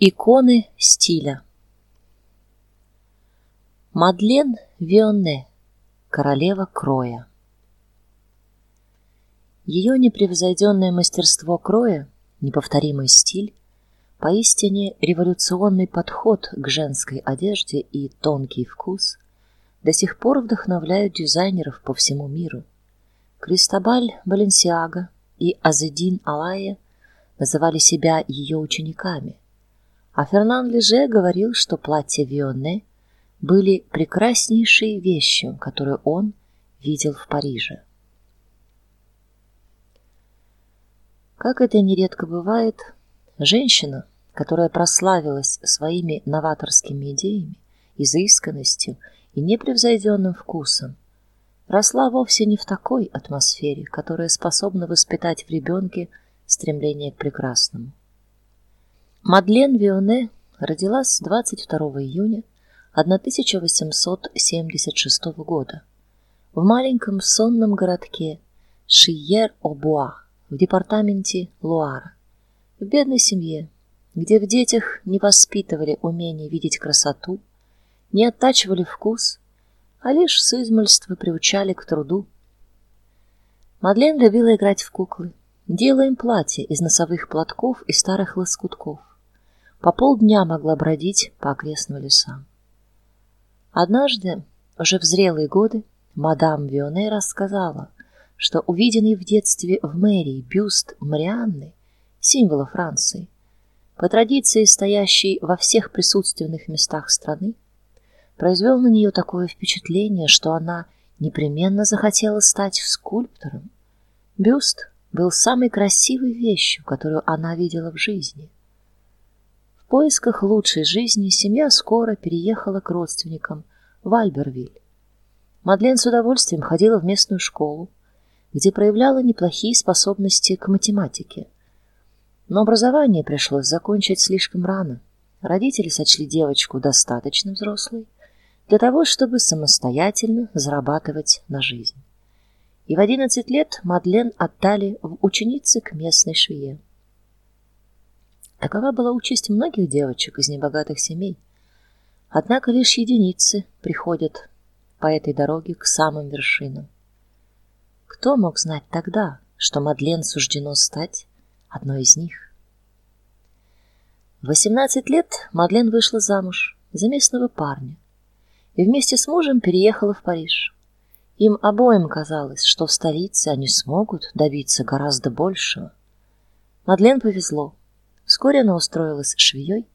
Иконы стиля. Мадлен Вионне, королева кроя. Ее непревзойденное мастерство кроя, неповторимый стиль, поистине революционный подход к женской одежде и тонкий вкус до сих пор вдохновляют дизайнеров по всему миру. Кристобаль Баленсиага и Азедин Алая называли себя ее учениками – а Фернан Леже говорил, что платья Вионне были прекраснейшей вещью, которую он видел в Париже. Как это нередко бывает, женщина, которая прославилась своими новаторскими идеями, изысканностью и непревзойденным вкусом, росла вовсе не в такой атмосфере, которая способна воспитать в ребенке стремление к прекрасному. Мадлен Вионе родилась 22 июня 1876 года в маленьком сонном городке Шиер-Обуа в департаменте Луара, в бедной семье, где в детях не воспитывали умение видеть красоту, не оттачивали вкус, а лишь с измольства приучали к труду. Мадлен любила играть в куклы, делая им платья из носовых платков и старых лоскутков по полдня могла бродить по окрестным лесам. Однажды, уже в зрелые годы, мадам Вионе рассказала, что увиденный в детстве в мэрии бюст Марианны, символа Франции, по традиции стоящий во всех присутственных местах страны, произвел на нее такое впечатление, что она непременно захотела стать скульптором. Бюст был самой красивой вещью, которую она видела в жизни поисках лучшей жизни семья скоро переехала к родственникам в Альбервиль. Мадлен с удовольствием ходила в местную школу, где проявляла неплохие способности к математике. Но образование пришлось закончить слишком рано. Родители сочли девочку достаточно взрослой для того, чтобы самостоятельно зарабатывать на жизнь. И в 11 лет Мадлен отдали в ученицы к местной швее. Такова была участь многих девочек из небогатых семей. Однако лишь единицы приходят по этой дороге к самым вершинам. Кто мог знать тогда, что Мадлен суждено стать одной из них? В 18 лет Мадлен вышла замуж за местного парня и вместе с мужем переехала в Париж. Им обоим казалось, что в столице они смогут добиться гораздо большего. Мадлен повезло. Вскоре она устроилась швеей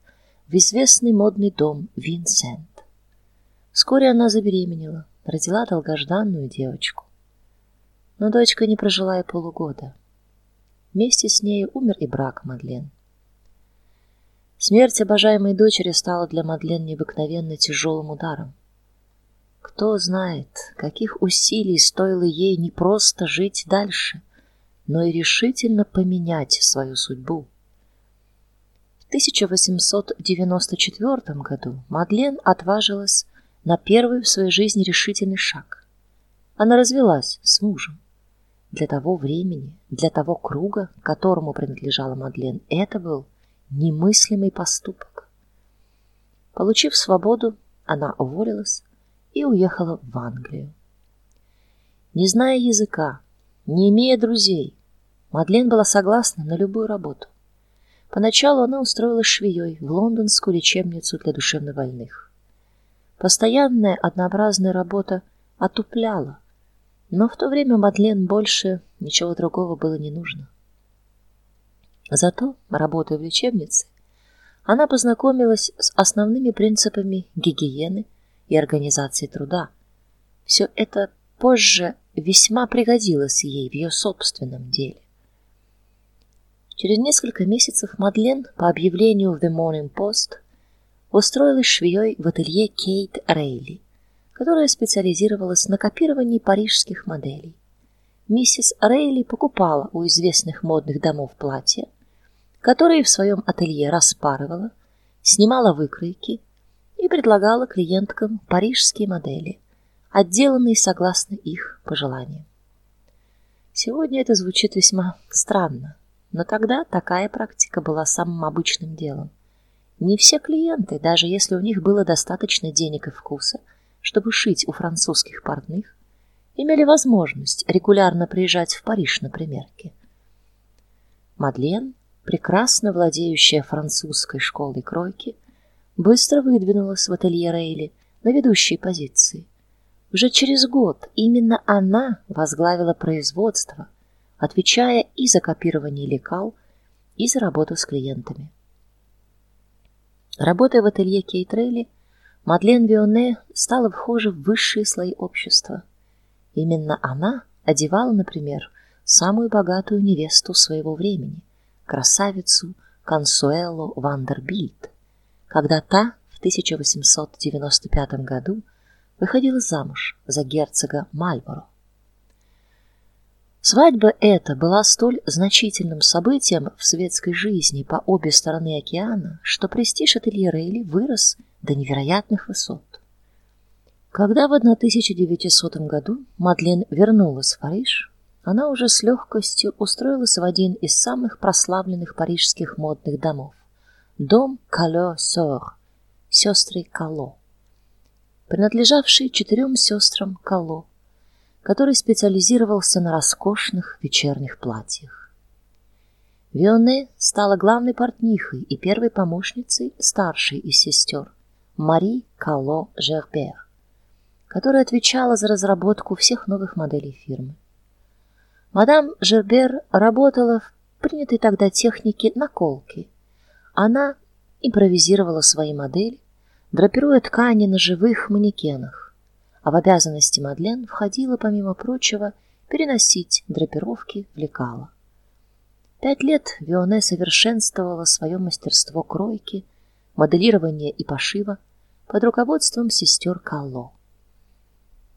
в известный модный дом Винсент. Вскоре она забеременела, родила долгожданную девочку. Но дочка не прожила и полугода. Вместе с ней умер и брак Мадлен. Смерть обожаемой дочери стала для Мадлен необыкновенно тяжелым ударом. Кто знает, каких усилий стоило ей не просто жить дальше, но и решительно поменять свою судьбу. 1894 году Мадлен отважилась на первый в своей жизни решительный шаг. Она развелась с мужем. Для того времени, для того круга, которому принадлежала Мадлен, это был немыслимый поступок. Получив свободу, она уволилась и уехала в Англию. Не зная языка, не имея друзей, Мадлен была согласна на любую работу. Поначалу она устроилась швеей в лондонскую лечебницу для душевнобольных. Постоянная однообразная работа отупляла, но в то время Мадлен больше ничего другого было не нужно. Зато, работая в лечебнице, она познакомилась с основными принципами гигиены и организации труда. Все это позже весьма пригодилось ей в ее собственном деле. Через несколько месяцев Мадлен по объявлению в The Morning Post устроилась швеей в ателье Кейт Рейли, которая специализировалась на копировании парижских моделей. Миссис Рейли покупала у известных модных домов платья, которые в своем ателье распарывала, снимала выкройки и предлагала клиенткам парижские модели, отделанные согласно их пожеланиям. Сегодня это звучит весьма странно, но тогда такая практика была самым обычным делом, не все клиенты, даже если у них было достаточно денег и вкуса, чтобы шить у французских портных, имели возможность регулярно приезжать в Париж на примерки. Мадлен, прекрасно владеющая французской школой кройки, быстро выдвинулась в ателье Рейли на ведущие позиции. Уже через год именно она возглавила производство, отвечая и за копирование лекал, и за работу с клиентами. Работая в ателье Кейт Мадлен Вионе стала вхожа в высшие слои общества. Именно она одевала, например, самую богатую невесту своего времени, красавицу Консуэло Вандербильт, когда та в 1895 году выходила замуж за герцога Мальборо. Свадьба эта была столь значительным событием в светской жизни по обе стороны океана, что престиж ателье Рейли вырос до невероятных высот. Когда в 1900 году Мадлен вернулась в Париж, она уже с легкостью устроилась в один из самых прославленных парижских модных домов дом Кало-Сор, сестры Кало, принадлежавший четырем сестрам Кало, который специализировался на роскошных вечерних платьях. Вионе стала главной портнихой и первой помощницей старшей из сестер Мари Кало Жербер, которая отвечала за разработку всех новых моделей фирмы. Мадам Жербер работала в принятой тогда технике наколки. Она импровизировала свои модели, драпируя ткани на живых манекенах. А в обязанности Мадлен входило, помимо прочего, переносить драпировки в лекала. Пять лет Вионе совершенствовала свое мастерство кройки, моделирования и пошива под руководством сестер Калло.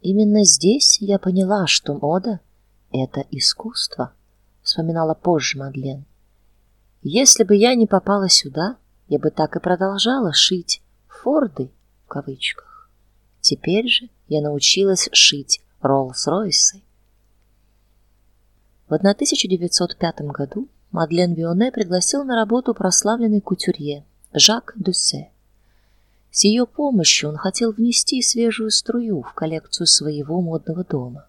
Именно здесь я поняла, что мода это искусство, вспоминала позже Мадлен. Если бы я не попала сюда, я бы так и продолжала шить форды в кавычках. Теперь же я научилась шить Роллс-Ройсы. В 1905 году Мадлен Вионе пригласил на работу прославленный кутюрье Жак Дюссе. С ее помощью он хотел внести свежую струю в коллекцию своего модного дома.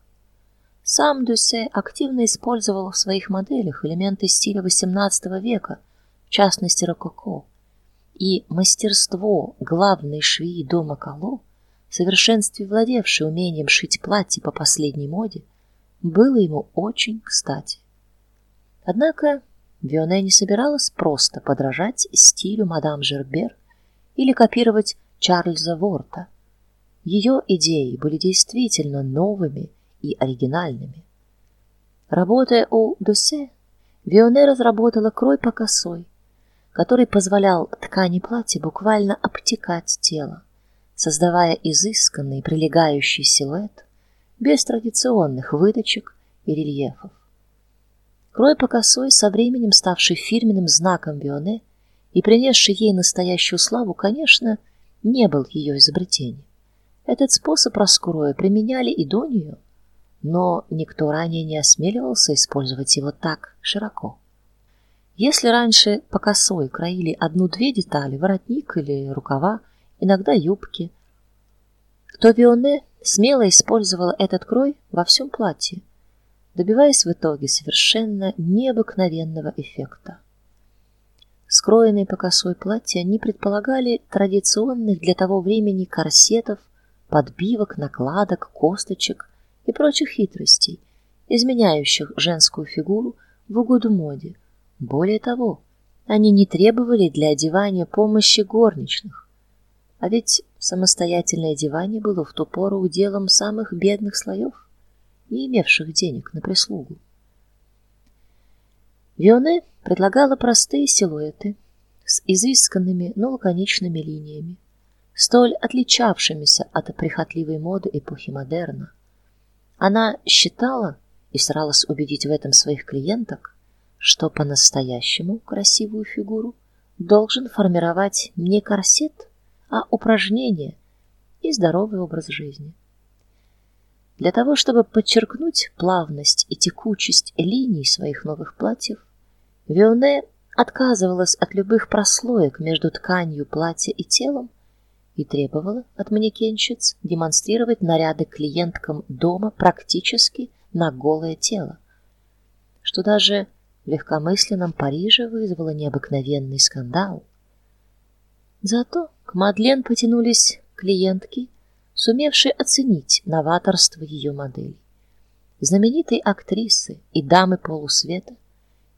Сам Дюссе активно использовал в своих моделях элементы стиля XVIII века, в частности рококо, и мастерство главной швеи дома Кало, в совершенстве владевшей умением шить платья по последней моде, было ему очень кстати. Однако Вионе не собиралась просто подражать стилю мадам Жербер или копировать Чарльза Ворта. Ее идеи были действительно новыми и оригинальными. Работая у Дуссе, Вионе разработала крой по косой, который позволял ткани платья буквально обтекать тело, создавая изысканный прилегающий силуэт без традиционных выточек и рельефов. Крой по косой, со временем ставший фирменным знаком Вионе и принесший ей настоящую славу, конечно, не был ее изобретением. Этот способ раскроя применяли и до нее, но никто ранее не осмеливался использовать его так широко. Если раньше по косой краили одну-две детали, воротник или рукава, иногда юбки, то Вионе смело использовала этот крой во всем платье, добиваясь в итоге совершенно необыкновенного эффекта. Скроенные по косой платья не предполагали традиционных для того времени корсетов, подбивок, накладок, косточек и прочих хитростей, изменяющих женскую фигуру в угоду моде. Более того, они не требовали для одевания помощи горничных. А ведь самостоятельное одевание было в ту пору уделом самых бедных слоев, не имевших денег на прислугу. Вионе предлагала простые силуэты с изысканными, но лаконичными линиями, столь отличавшимися от прихотливой моды эпохи модерна. Она считала и старалась убедить в этом своих клиенток, что по-настоящему красивую фигуру должен формировать не корсет, а упражнение и здоровый образ жизни. Для того, чтобы подчеркнуть плавность и текучесть линий своих новых платьев, Вионе отказывалась от любых прослоек между тканью платья и телом и требовала от манекенщиц демонстрировать наряды клиенткам дома практически на голое тело, что даже в легкомысленном Париже вызвало необыкновенный скандал. Зато к Мадлен потянулись клиентки, сумевшие оценить новаторство ее моделей. Знаменитые актрисы и дамы полусвета,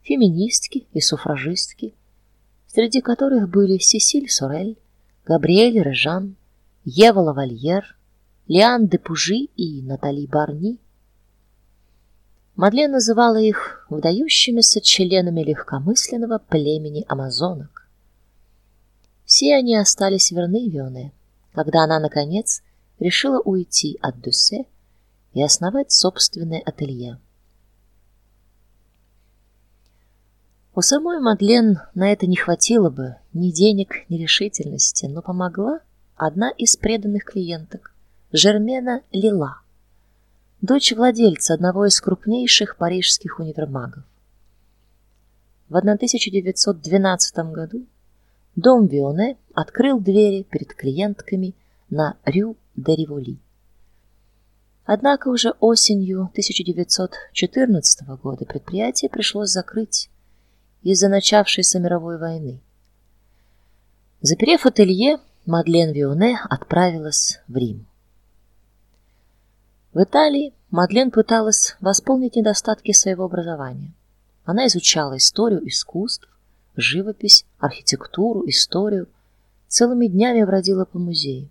феминистки и суфражистки, среди которых были Сесиль Сорель, Габриэль Режан, Ева Лавальер, Лиан де Пужи и Натали Барни. Мадлен называла их выдающимися членами легкомысленного племени амазонок. Все они остались верны Вионе, когда она наконец решила уйти от Дюссе и основать собственное ателье. У самой Мадлен на это не хватило бы ни денег, ни решительности, но помогла одна из преданных клиенток, Жермена Лила, дочь владельца одного из крупнейших парижских универмагов. В 1912 году дом Вионе открыл двери перед клиентками на Рю де Риволи. Однако уже осенью 1914 года предприятие пришлось закрыть из-за начавшейся мировой войны. Заперев ателье, Мадлен Вионе отправилась в Рим. В Италии Мадлен пыталась восполнить недостатки своего образования. Она изучала историю искусств, живопись, архитектуру, историю, целыми днями бродила по музеям.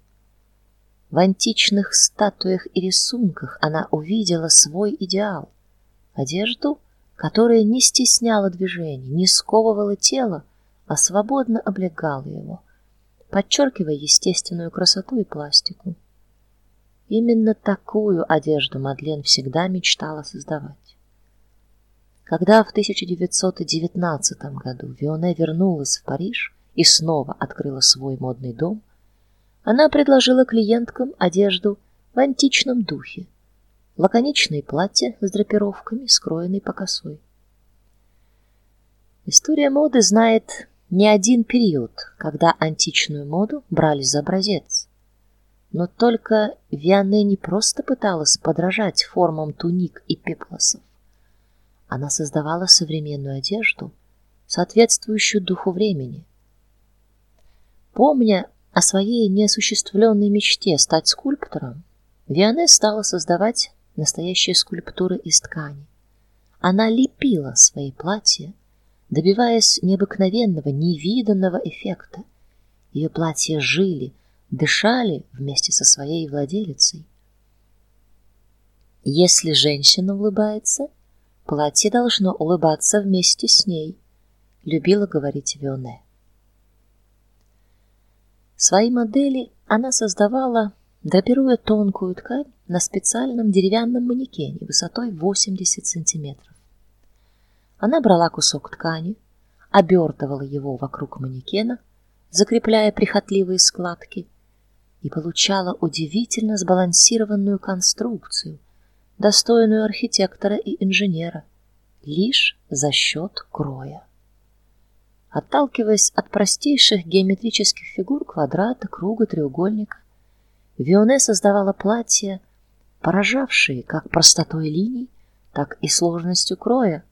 В античных статуях и рисунках она увидела свой идеал одежду, которая не стесняла движений, не сковывала тело, а свободно облегала его, подчеркивая естественную красоту и пластику. Именно такую одежду Мадлен всегда мечтала создавать. Когда в 1919 году Вионе вернулась в Париж и снова открыла свой модный дом, она предложила клиенткам одежду в античном духе лаконичные платья с драпировками, скроенные по косой. История моды знает не один период, когда античную моду брали за образец. Но только Виане не просто пыталась подражать формам туник и пеплосов. Она создавала современную одежду, соответствующую духу времени. Помня о своей неосуществленной мечте стать скульптором, Виане стала создавать настоящие скульптуры из ткани. Она лепила свои платья, добиваясь необыкновенного, невиданного эффекта. Ее платья жили, дышали вместе со своей владелицей. Если женщина улыбается, платье должно улыбаться вместе с ней, любила говорить Вионе. Свои модели она создавала драпируя тонкую ткань на специальном деревянном манекене высотой 80 сантиметров. Она брала кусок ткани, обертывала его вокруг манекена, закрепляя прихотливые складки, и получала удивительно сбалансированную конструкцию, достойную архитектора и инженера, лишь за счет кроя. Отталкиваясь от простейших геометрических фигур квадрата, круга, треугольника, Вионе создавала платья, поражавшие как простотой линий, так и сложностью кроя,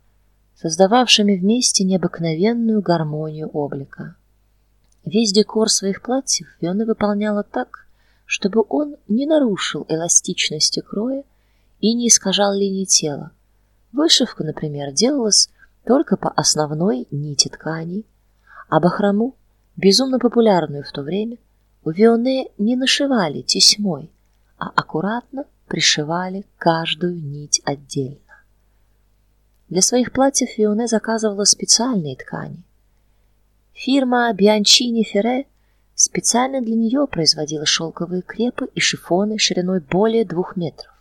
создававшими вместе необыкновенную гармонию облика. Весь декор своих платьев Вионе выполняла так, чтобы он не нарушил эластичности кроя и не искажал линии тела. Вышивка, например, делалась только по основной нити ткани, а бахрому, безумно популярную в то время, у Вионе не нашивали тесьмой, а аккуратно пришивали каждую нить отдельно. Для своих платьев Вионе заказывала специальные ткани. Фирма Bianchini Ferre специально для нее производила шелковые крепы и шифоны шириной более двух метров.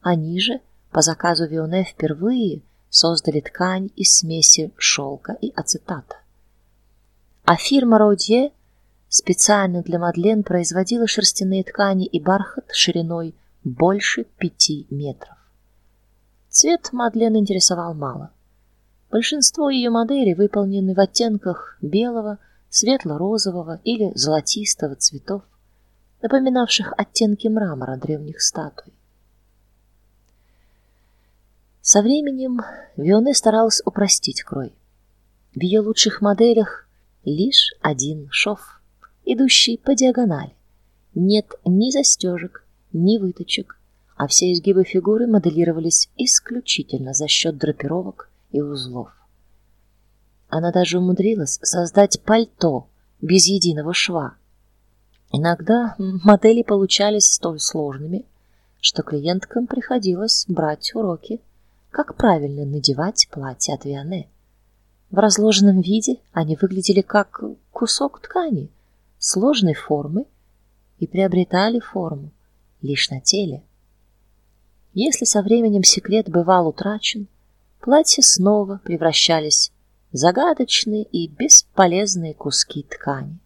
Они же по заказу Вионе впервые создали ткань из смеси шелка и ацетата. А фирма Родье специально для Мадлен производила шерстяные ткани и бархат шириной больше пяти метров. Цвет Мадлен интересовал мало. Большинство ее моделей выполнены в оттенках белого, светло-розового или золотистого цветов, напоминавших оттенки мрамора древних статуй. Со временем Вионе старалась упростить крой. В ее лучших моделях лишь один шов, идущий по диагонали. Нет ни застежек, ни выточек, а все изгибы фигуры моделировались исключительно за счет драпировок и узлов. Она даже умудрилась создать пальто без единого шва. Иногда модели получались столь сложными, что клиенткам приходилось брать уроки, как правильно надевать платье от Виане. В разложенном виде они выглядели как кусок ткани сложной формы и приобретали форму лишь на теле. Если со временем секрет бывал утрачен, платья снова превращались в загадочные и бесполезные куски ткани.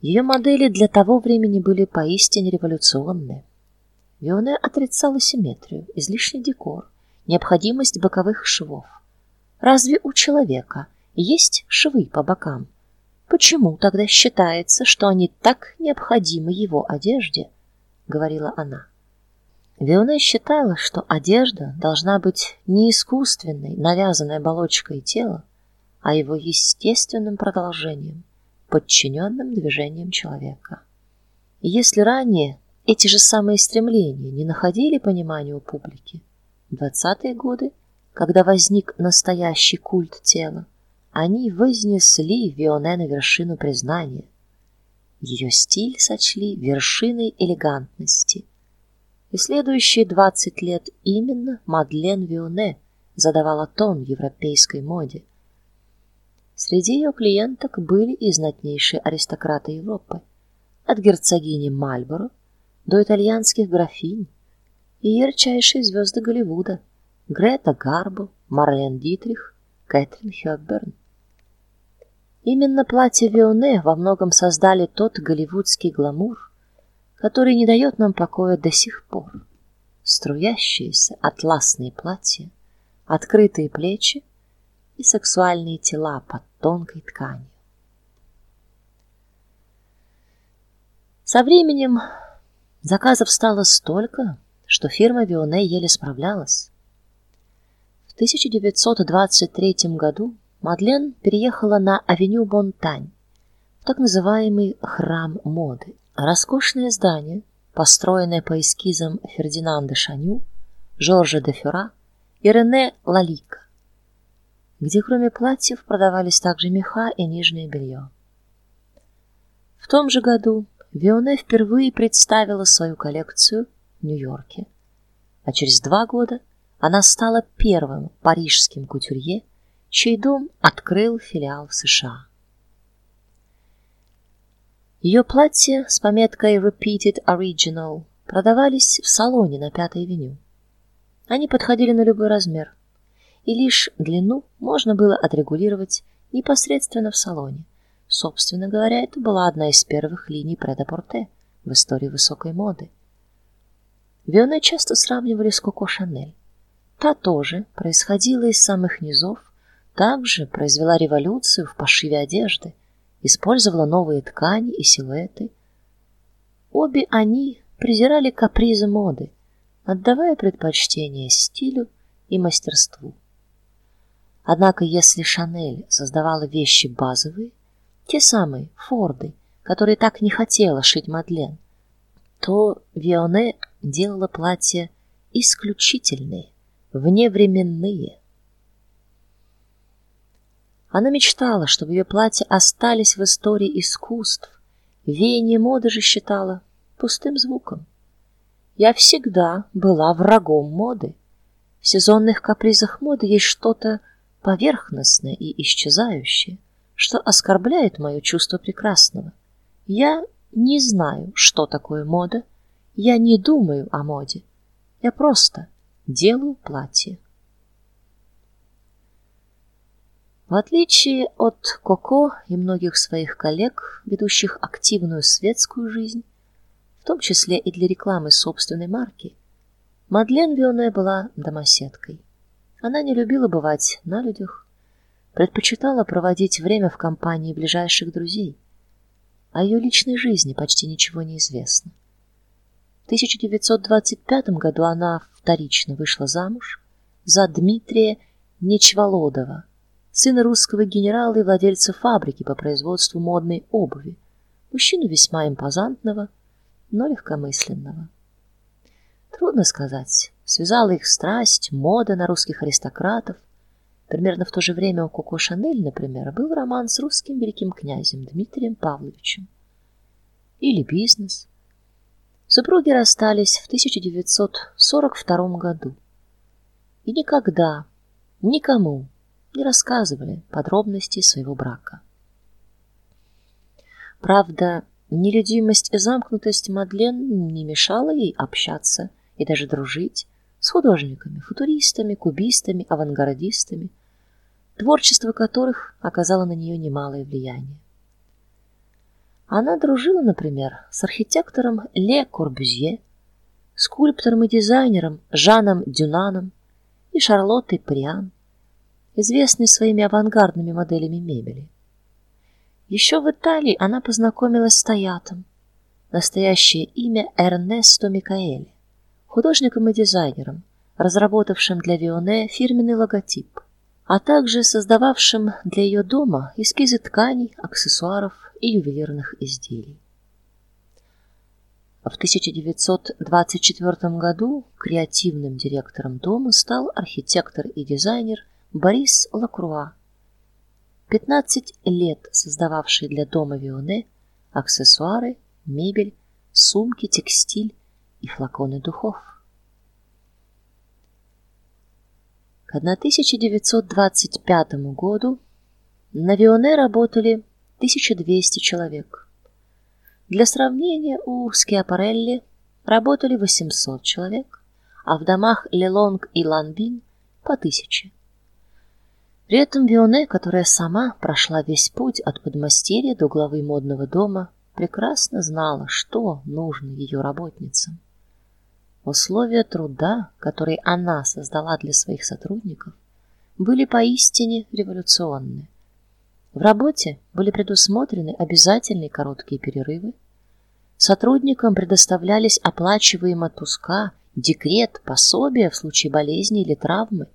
Ее модели для того времени были поистине революционные. Вионе отрицала симметрию, излишний декор, необходимость боковых швов. Разве у человека есть швы по бокам? Почему тогда считается, что они так необходимы его одежде? говорила она. Вионе считала, что одежда должна быть не искусственной, навязанной оболочкой тела, а его естественным продолжением, подчиненным движениям человека. Если ранее эти же самые стремления не находили понимания у публики, в двадцатые годы, когда возник настоящий культ тела, они вознесли Вионе на вершину признания. Ее стиль сочли вершиной элегантности – и следующие двадцать лет именно Мадлен Вионе задавала тон европейской моде. Среди ее клиенток были и знатнейшие аристократы Европы, от герцогини Мальборо до итальянских графинь и ярчайшие звезды Голливуда: Грета Гарбо, Марлен Дитрих, Кэтрин Хёбберн. Именно платья Вионе во многом создали тот голливудский гламур, который не дает нам покоя до сих пор. Струящиеся атласные платья, открытые плечи и сексуальные тела под тонкой тканью. Со временем заказов стало столько, что фирма Вионе еле справлялась. В 1923 году Мадлен переехала на авеню Бонтань, в так называемый храм моды. Роскошное здание, построенное по эскизам Фердинанда Шаню, Жоржа де Фюра и Рене Лалика, где кроме платьев продавались также меха и нижнее белье. В том же году Вионе впервые представила свою коллекцию в Нью-Йорке, а через два года она стала первым парижским кутюрье, чей дом открыл филиал в США. Ее платья с пометкой Repeated Original продавались в салоне на Пятой авеню. Они подходили на любой размер, и лишь длину можно было отрегулировать непосредственно в салоне. Собственно говоря, это была одна из первых линий претапорте в истории высокой моды. Вионе часто сравнивали с Коко Шанель. Та тоже происходила из самых низов, также произвела революцию в пошиве одежды – использовала новые ткани и силуэты. Обе они презирали капризы моды, отдавая предпочтение стилю и мастерству. Однако, если Шанель создавала вещи базовые, те самые Форды, которые так не хотела шить Мадлен, то Вионе делала платья исключительные, вневременные. Она мечтала, чтобы ее платья остались в истории искусств. Веяние моды же считала пустым звуком. Я всегда была врагом моды. В сезонных капризах моды есть что-то поверхностное и исчезающее, что оскорбляет мое чувство прекрасного. Я не знаю, что такое мода. Я не думаю о моде. Я просто делаю платье. В отличие от Коко и многих своих коллег, ведущих активную светскую жизнь, в том числе и для рекламы собственной марки, Мадлен Вионе была домоседкой. Она не любила бывать на людях, предпочитала проводить время в компании ближайших друзей. О ее личной жизни почти ничего не известно. В 1925 году она вторично вышла замуж за Дмитрия Нечволодова, сына русского генерала и владельца фабрики по производству модной обуви. Мужчину весьма импозантного, но легкомысленного. Трудно сказать, связала их страсть, мода на русских аристократов. Примерно в то же время у Коко Шанель, например, был роман с русским великим князем Дмитрием Павловичем. Или бизнес. Супруги расстались в 1942 году. И никогда никому не рассказывали подробности своего брака. Правда, нелюдимость и замкнутость Мадлен не мешала ей общаться и даже дружить с художниками, футуристами, кубистами, авангардистами, творчество которых оказало на нее немалое влияние. Она дружила, например, с архитектором Ле Корбюзье, скульптором и дизайнером Жаном Дюнаном и Шарлоттой Приан, известной своими авангардными моделями мебели. Еще в Италии она познакомилась с Таятом, настоящее имя Эрнесто Микаэли, художником и дизайнером, разработавшим для Вионе фирменный логотип, а также создававшим для ее дома эскизы тканей, аксессуаров и ювелирных изделий. В 1924 году креативным директором дома стал архитектор и дизайнер Борис Лакруа, 15 лет создававший для дома Вионе аксессуары, мебель, сумки, текстиль и флаконы духов. К 1925 году на Вионе работали 1200 человек. Для сравнения, у Скиапарелли работали 800 человек, а в домах Лелонг и Ланбин по тысяче. При этом Вионе, которая сама прошла весь путь от подмастерья до главы модного дома, прекрасно знала, что нужно ее работницам. Условия труда, которые она создала для своих сотрудников, были поистине революционны. В работе были предусмотрены обязательные короткие перерывы. Сотрудникам предоставлялись оплачиваемые отпуска, декрет, пособия в случае болезни или травмы.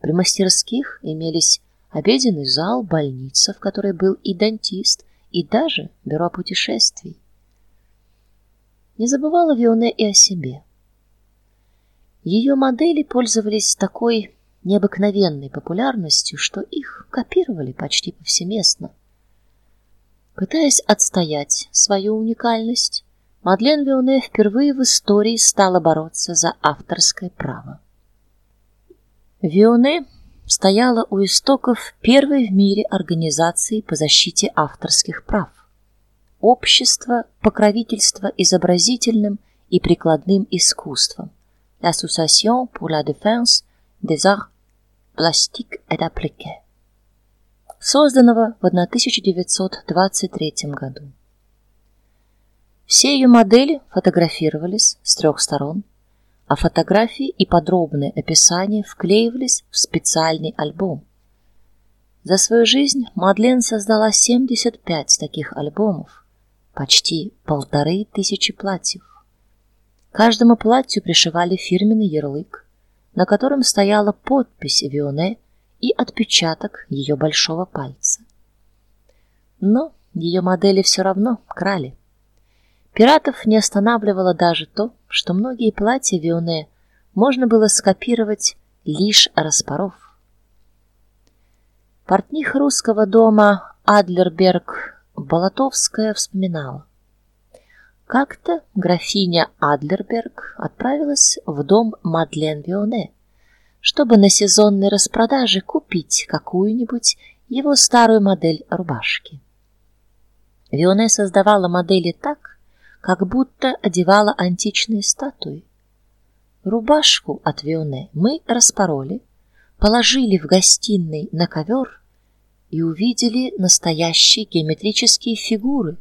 При мастерских имелись обеденный зал, больница, в которой был и дантист, и даже бюро путешествий. Не забывала Вионе и о себе. Ее модели пользовались такой необыкновенной популярностью, что их копировали почти повсеместно. Пытаясь отстоять свою уникальность, Мадлен Вионе впервые в истории стала бороться за авторское право. Вионе стояла у истоков первой в мире организации по защите авторских прав. Общество покровительства изобразительным и прикладным искусством. L'Association pour la défense des arts Пластик et appliqué, созданного в 1923 году. Все ее модели фотографировались с трех сторон, а фотографии и подробные описания вклеивались в специальный альбом. За свою жизнь Мадлен создала 75 таких альбомов, почти полторы тысячи платьев. Каждому платью пришивали фирменный ярлык, на котором стояла подпись Вионе и отпечаток ее большого пальца. Но ее модели все равно крали. Пиратов не останавливало даже то, что многие платья Вионе можно было скопировать лишь распоров. Портних русского дома Адлерберг Болотовская вспоминала: как-то графиня Адлерберг отправилась в дом Мадлен Вионе, чтобы на сезонной распродаже купить какую-нибудь его старую модель рубашки. Вионе создавала модели так, как будто одевала античные статуи. Рубашку от Вионе мы распороли, положили в гостиной на ковер и увидели настоящие геометрические фигуры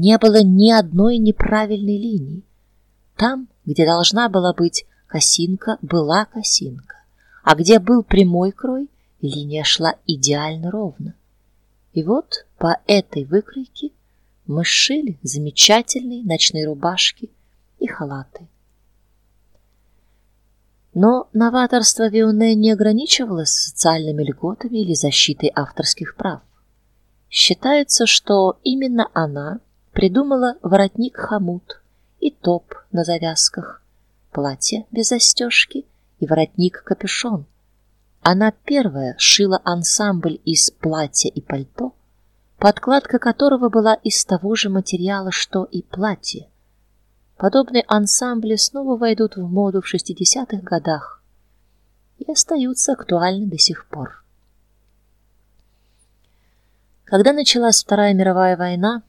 не было ни одной неправильной линии. Там, где должна была быть косинка, была косинка, а где был прямой крой, линия шла идеально ровно. И вот по этой выкройке мы сшили замечательные ночные рубашки и халаты. Но новаторство Вионе не ограничивалось социальными льготами или защитой авторских прав. Считается, что именно она придумала воротник-хомут и топ на завязках, платье без застежки и воротник-капюшон. Она первая шила ансамбль из платья и пальто, подкладка которого была из того же материала, что и платье. Подобные ансамбли снова войдут в моду в 60-х годах и остаются актуальны до сих пор. Когда началась Вторая мировая война,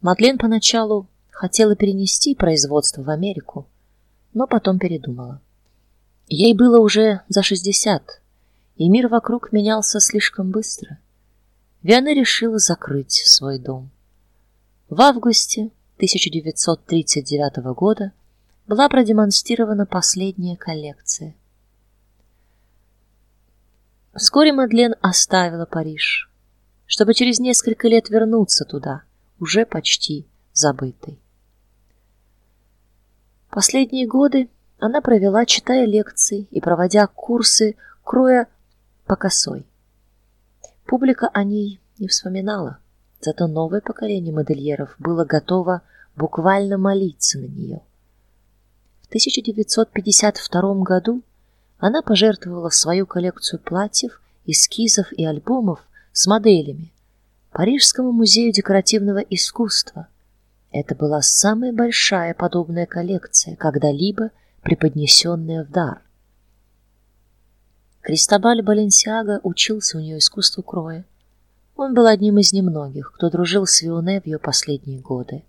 Мадлен поначалу хотела перенести производство в Америку, но потом передумала. Ей было уже за 60, и мир вокруг менялся слишком быстро. Виана решила закрыть свой дом. В августе 1939 года была продемонстрирована последняя коллекция. Вскоре Мадлен оставила Париж, чтобы через несколько лет вернуться туда, уже почти забытой. Последние годы она провела, читая лекции и проводя курсы кроя по косой. Публика о ней не вспоминала. Зато новое поколение модельеров было готово буквально молиться на нее. В 1952 году она пожертвовала свою коллекцию платьев, эскизов и альбомов с моделями Парижскому музею декоративного искусства. Это была самая большая подобная коллекция, когда-либо преподнесенная в дар. Кристобаль Баленсиага учился у нее искусству кроя. Он был одним из немногих, кто дружил с Вионе в ее последние годы.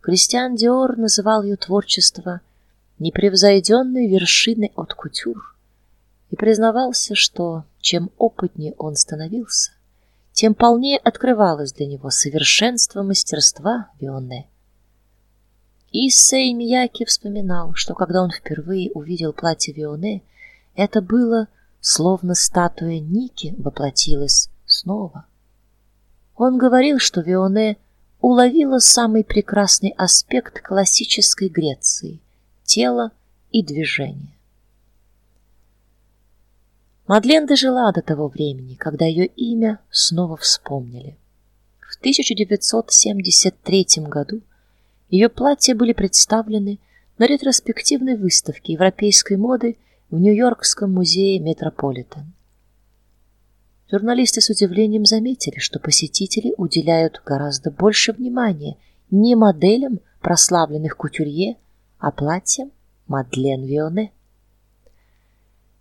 Кристиан Диор называл ее творчество непревзойденной вершиной от кутюр и признавался, что чем опытнее он становился, тем полнее открывалось для него совершенство мастерства Вионе. Исэй Мияки вспоминал, что когда он впервые увидел платье Вионе, это было словно статуя Ники воплотилась снова. Он говорил, что Вионе уловила самый прекрасный аспект классической Греции тело и движение. Мадлен дожила до того времени, когда ее имя снова вспомнили. В 1973 году ее платья были представлены на ретроспективной выставке европейской моды в Нью-Йоркском музее Метрополитен. Журналисты с удивлением заметили, что посетители уделяют гораздо больше внимания не моделям прославленных кутюрье, а платьям Мадлен Вионе.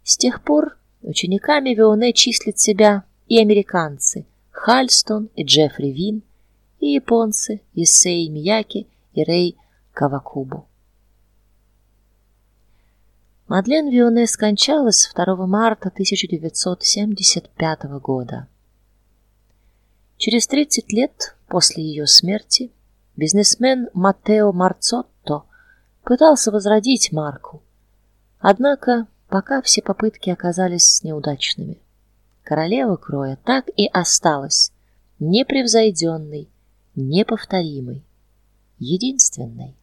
С тех пор учениками Вионе числят себя и американцы Хальстон и Джеффри Вин, и японцы Исей Мияки и Рей Кавакубу. Мадлен Вионе скончалась 2 марта 1975 года. Через 30 лет после ее смерти бизнесмен Маттео Марцотто пытался возродить марку. Однако пока все попытки оказались неудачными. Королева кроя так и осталась непревзойденной, неповторимой, единственной.